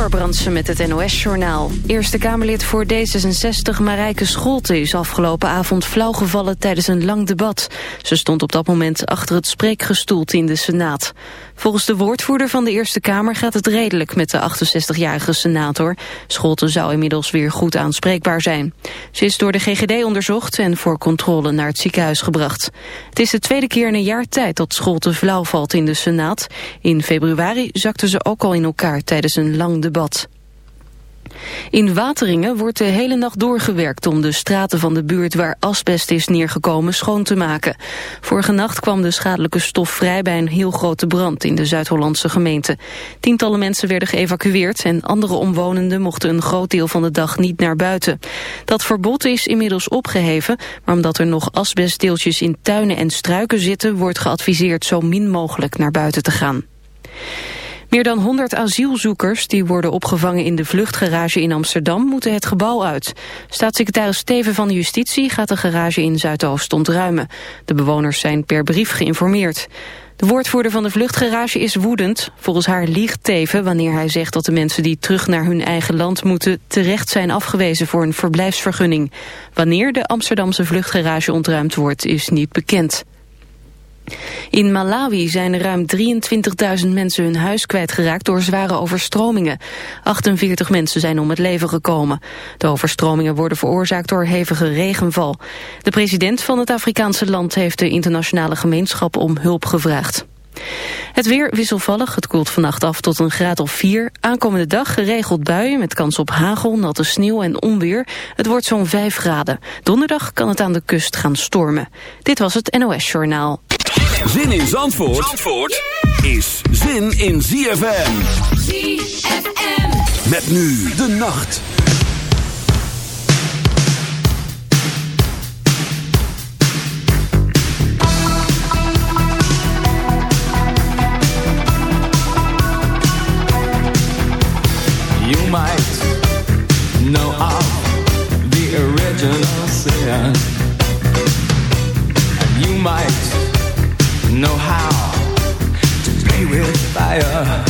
Amber Brandsen met het NOS-journaal. Eerste Kamerlid voor D66 Marijke Scholte is afgelopen avond flauwgevallen tijdens een lang debat. Ze stond op dat moment achter het spreekgestoelte in de Senaat. Volgens de woordvoerder van de Eerste Kamer gaat het redelijk met de 68-jarige senator. Scholte zou inmiddels weer goed aanspreekbaar zijn. Ze is door de GGD onderzocht en voor controle naar het ziekenhuis gebracht. Het is de tweede keer in een jaar tijd dat Scholte flauw valt in de Senaat. In februari zakte ze ook al in elkaar tijdens een lang debat. In Wateringen wordt de hele nacht doorgewerkt om de straten van de buurt waar asbest is neergekomen schoon te maken. Vorige nacht kwam de schadelijke stof vrij bij een heel grote brand in de Zuid-Hollandse gemeente. Tientallen mensen werden geëvacueerd en andere omwonenden mochten een groot deel van de dag niet naar buiten. Dat verbod is inmiddels opgeheven, maar omdat er nog asbestdeeltjes in tuinen en struiken zitten wordt geadviseerd zo min mogelijk naar buiten te gaan. Meer dan 100 asielzoekers die worden opgevangen in de vluchtgarage in Amsterdam moeten het gebouw uit. Staatssecretaris Steven van Justitie gaat de garage in Zuidoost ontruimen. De bewoners zijn per brief geïnformeerd. De woordvoerder van de vluchtgarage is woedend. Volgens haar liegt Teven wanneer hij zegt dat de mensen die terug naar hun eigen land moeten terecht zijn afgewezen voor een verblijfsvergunning. Wanneer de Amsterdamse vluchtgarage ontruimd wordt is niet bekend. In Malawi zijn ruim 23.000 mensen hun huis kwijtgeraakt door zware overstromingen. 48 mensen zijn om het leven gekomen. De overstromingen worden veroorzaakt door hevige regenval. De president van het Afrikaanse land heeft de internationale gemeenschap om hulp gevraagd. Het weer wisselvallig, het koelt vannacht af tot een graad of 4. Aankomende dag geregeld buien met kans op hagel, natte sneeuw en onweer. Het wordt zo'n 5 graden. Donderdag kan het aan de kust gaan stormen. Dit was het NOS Journaal. Zin in Zandvoort, Zandvoort is zin in ZFM. ZFM. Met nu de nacht. You might know of the original know how to play with fire.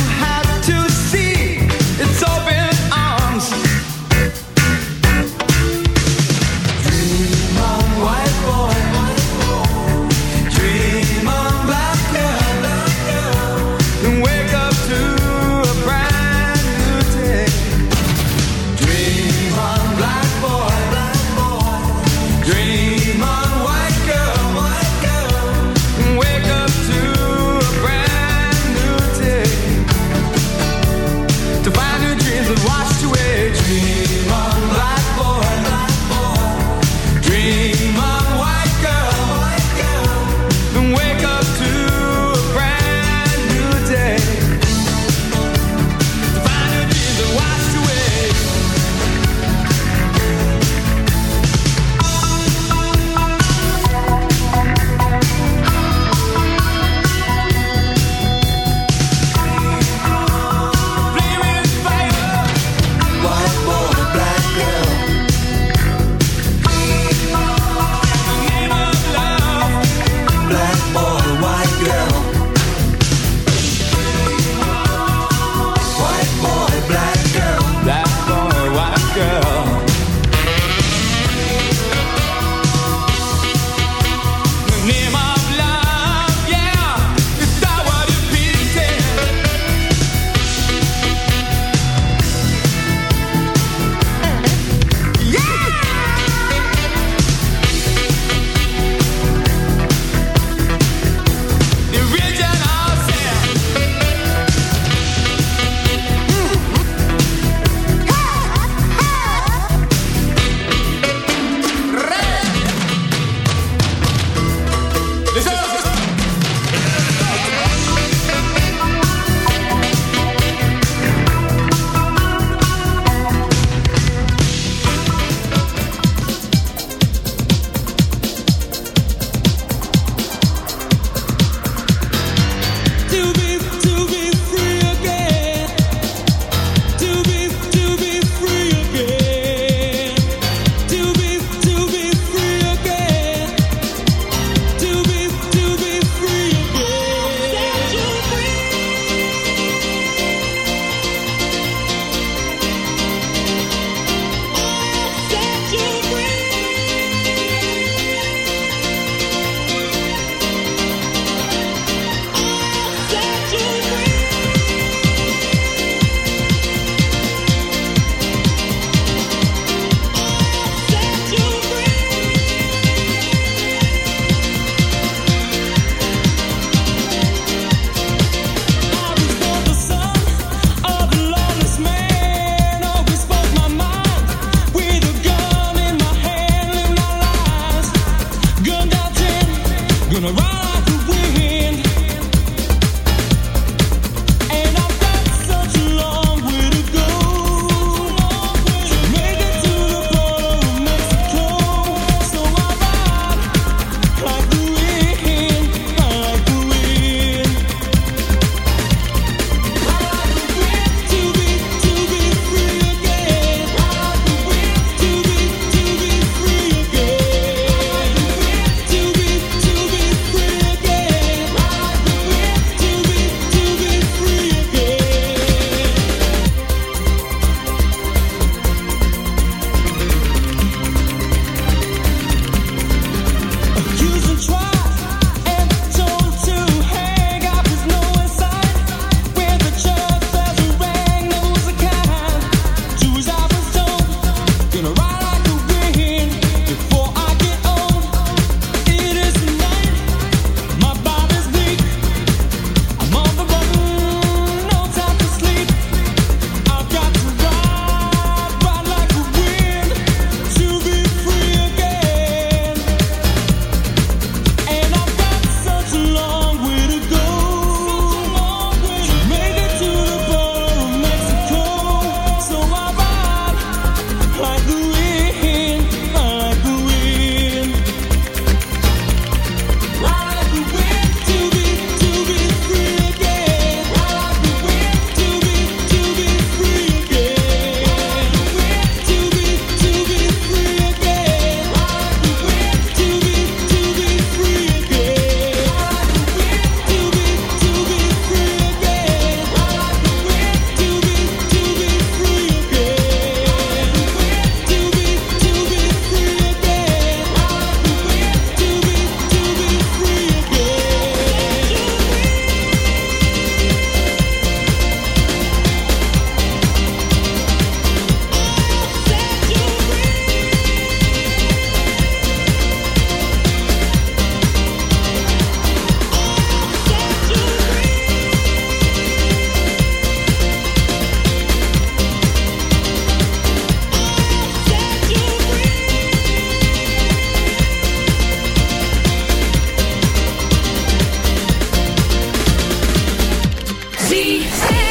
Say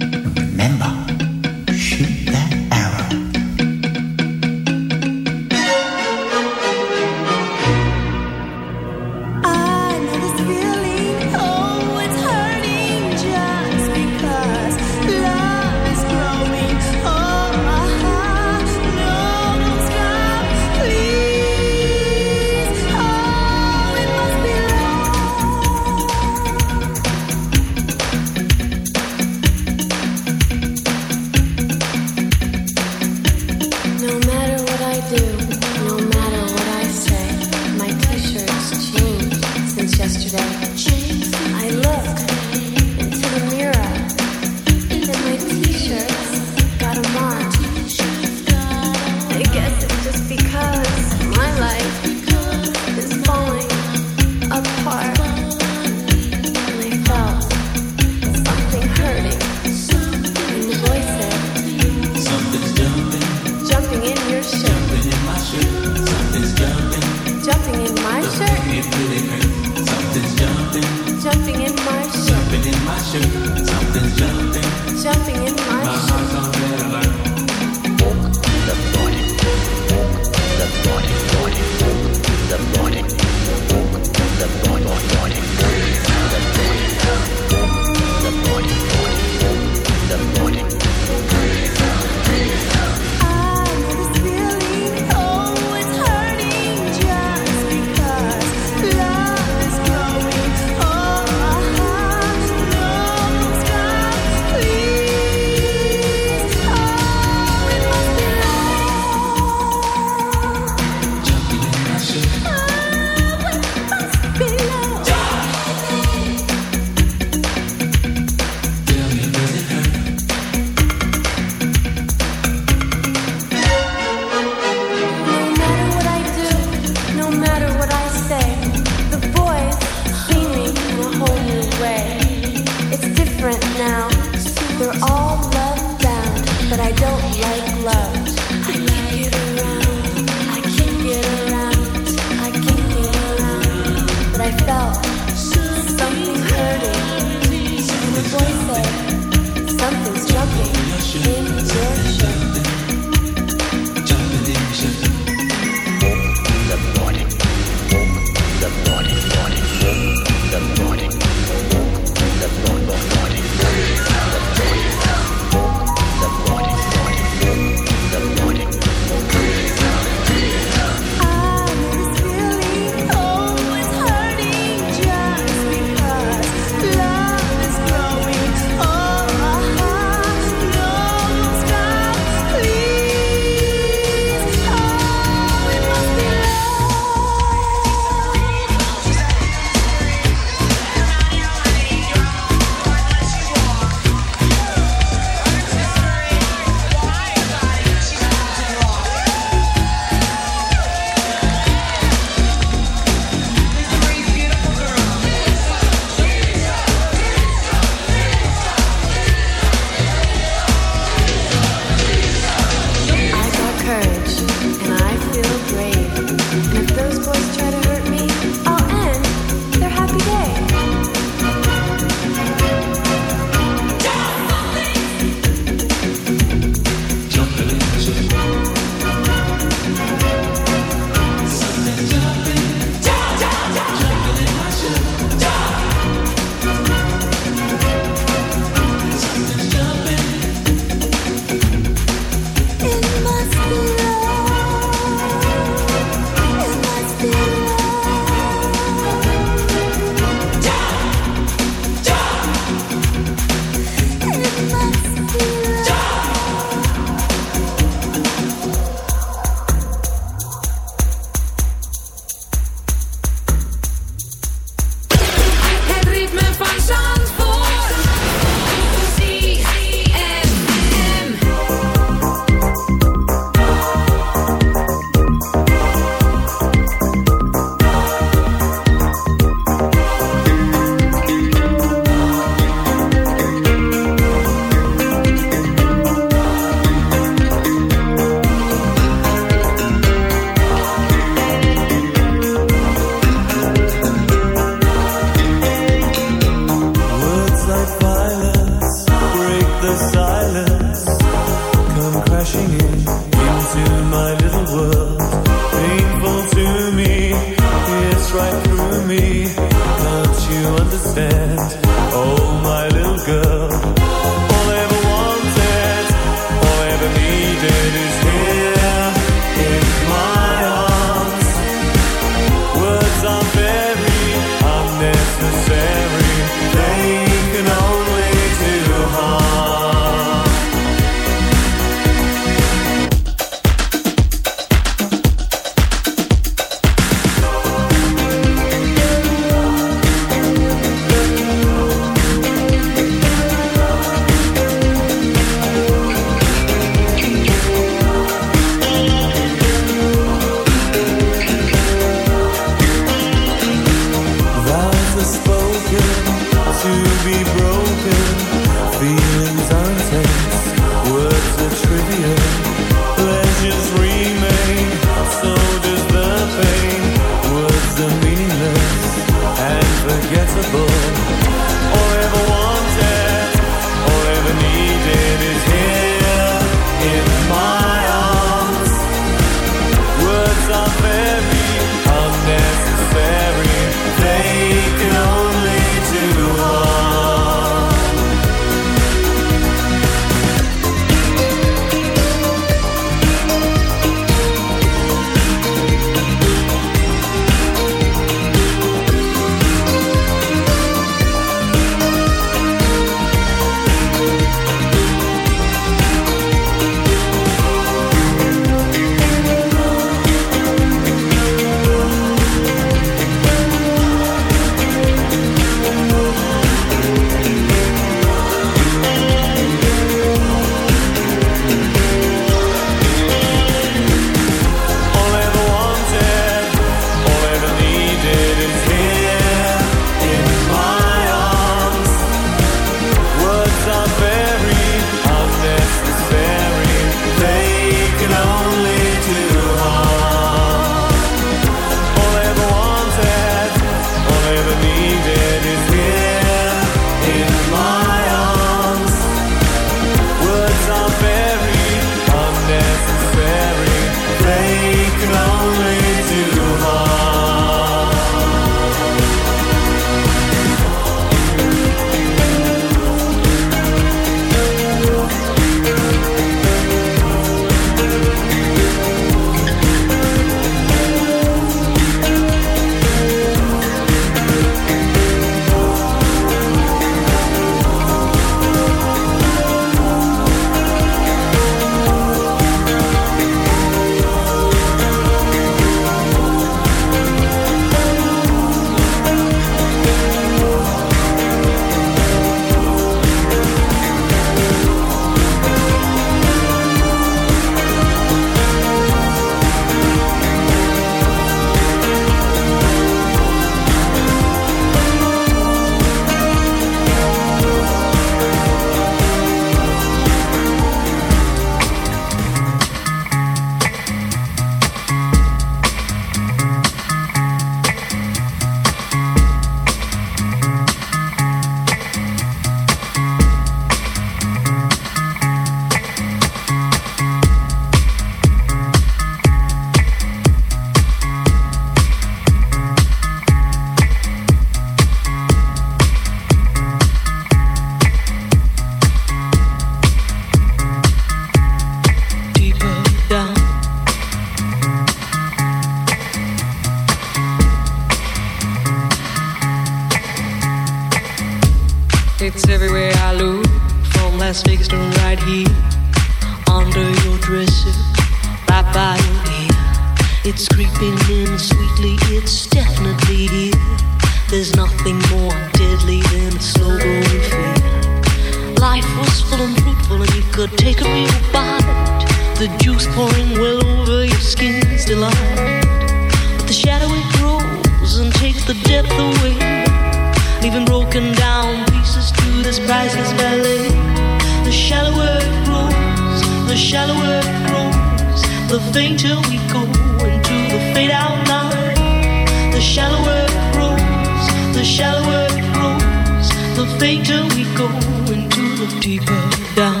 fainter we go into the fade out line. The shallower it grows, the shallower it grows, the fainter we go into the deeper down.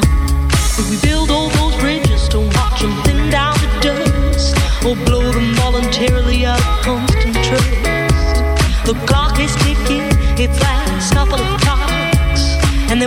We build all those bridges, to watch them thin down to dust, or blow them voluntarily out of constant trust. The clock is ticking, it's last couple of clocks, and they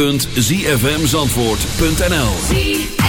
www.zfmzandvoort.nl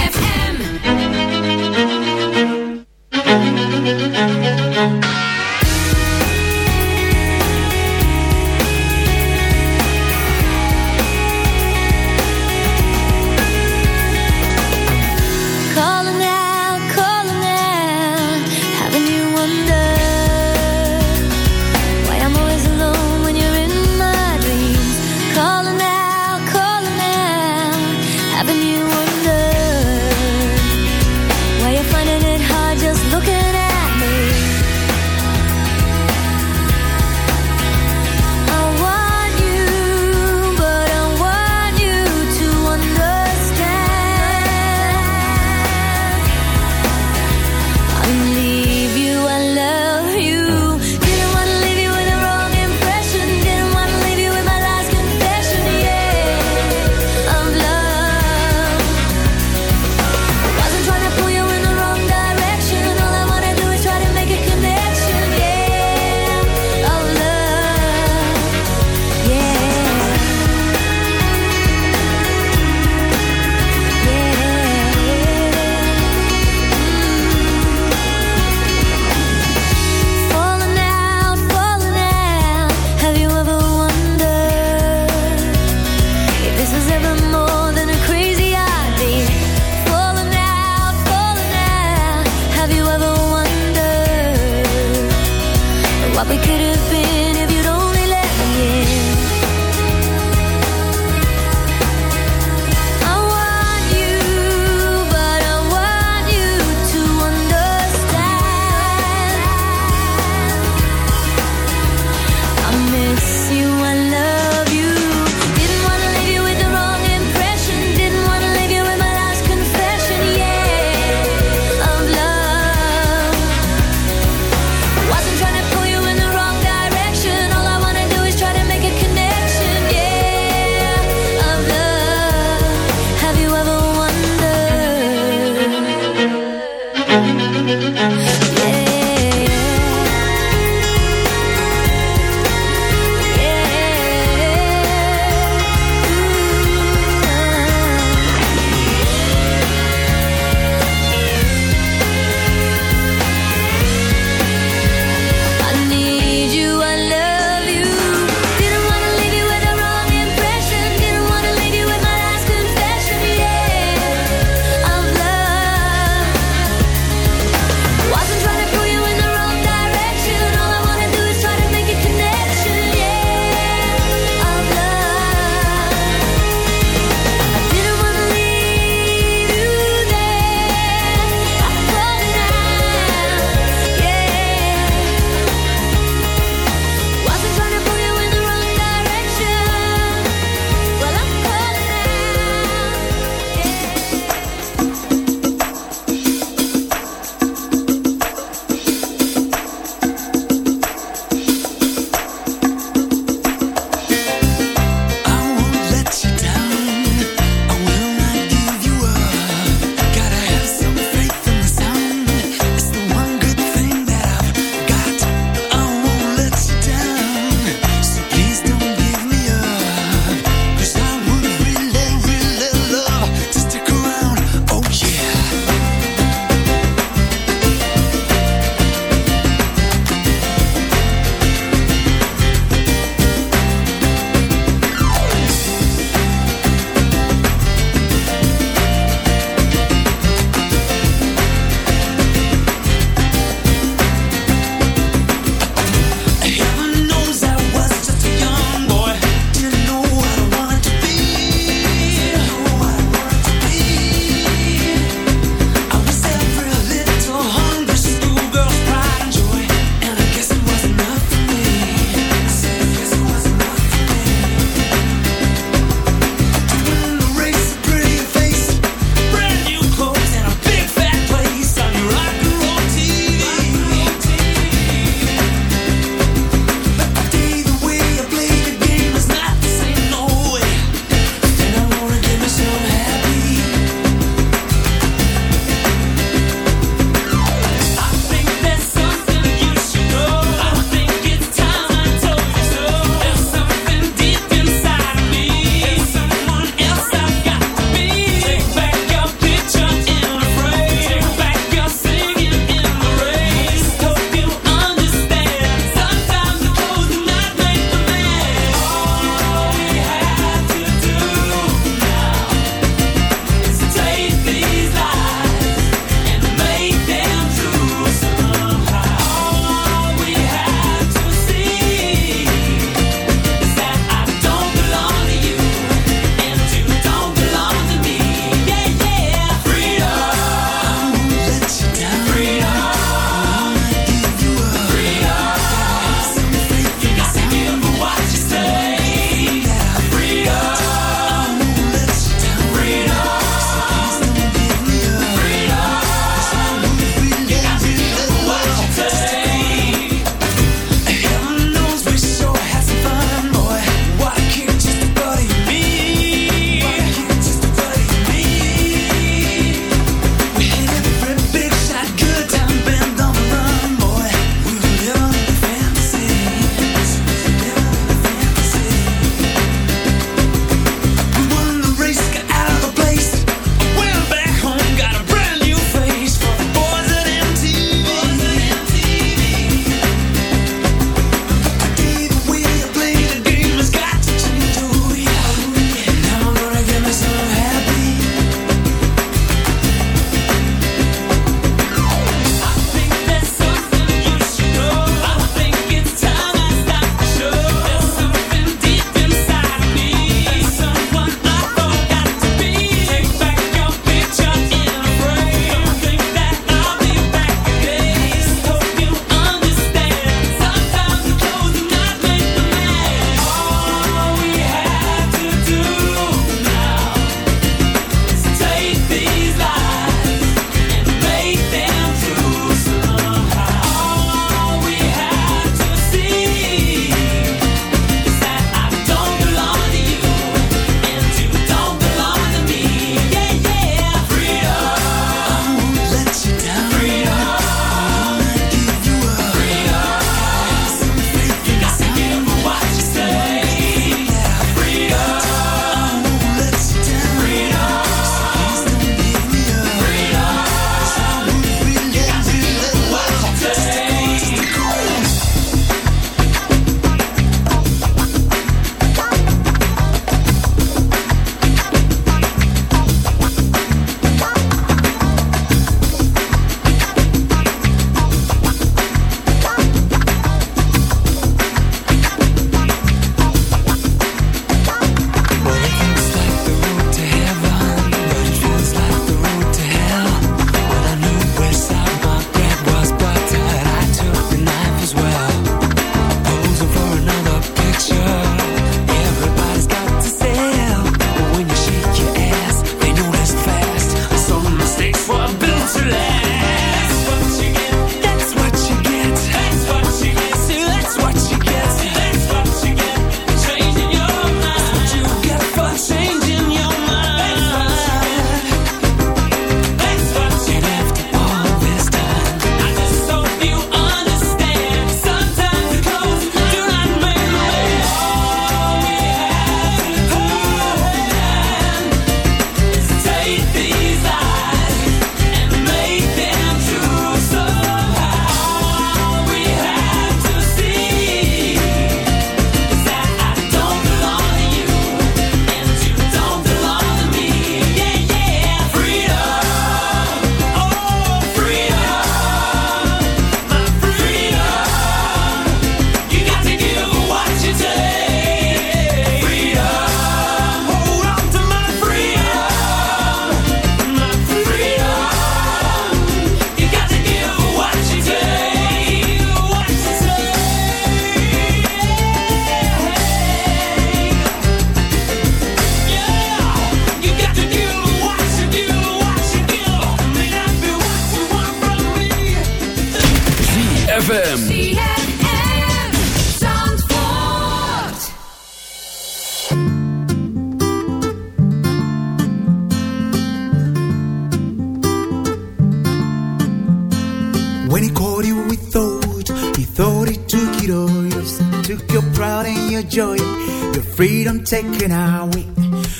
pride and your joy, your freedom taken away.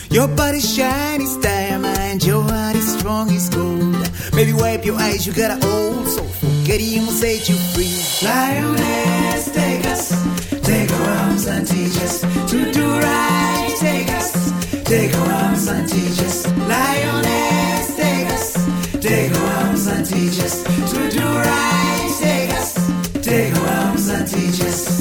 Your body shiny as diamond, your heart is strong as gold. Baby, wipe your eyes, you got an old soul. Forget him will set you free. Lioness, take us, take our arms and teach us to do right. Take us, take our arms and teach us. Lioness, take us, take our arms and teach us to do right. Take us, take our arms and teach us.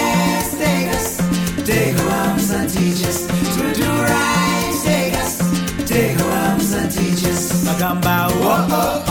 talking about. Whoa, oh.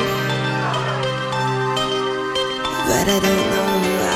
but I don't know.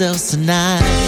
ourselves tonight.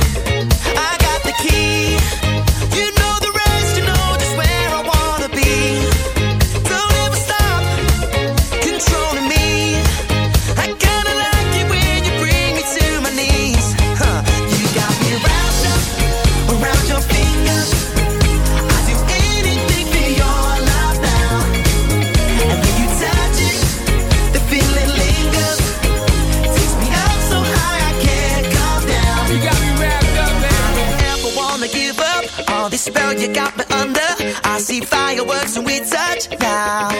fireworks when we touch down.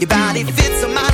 Your body fits on my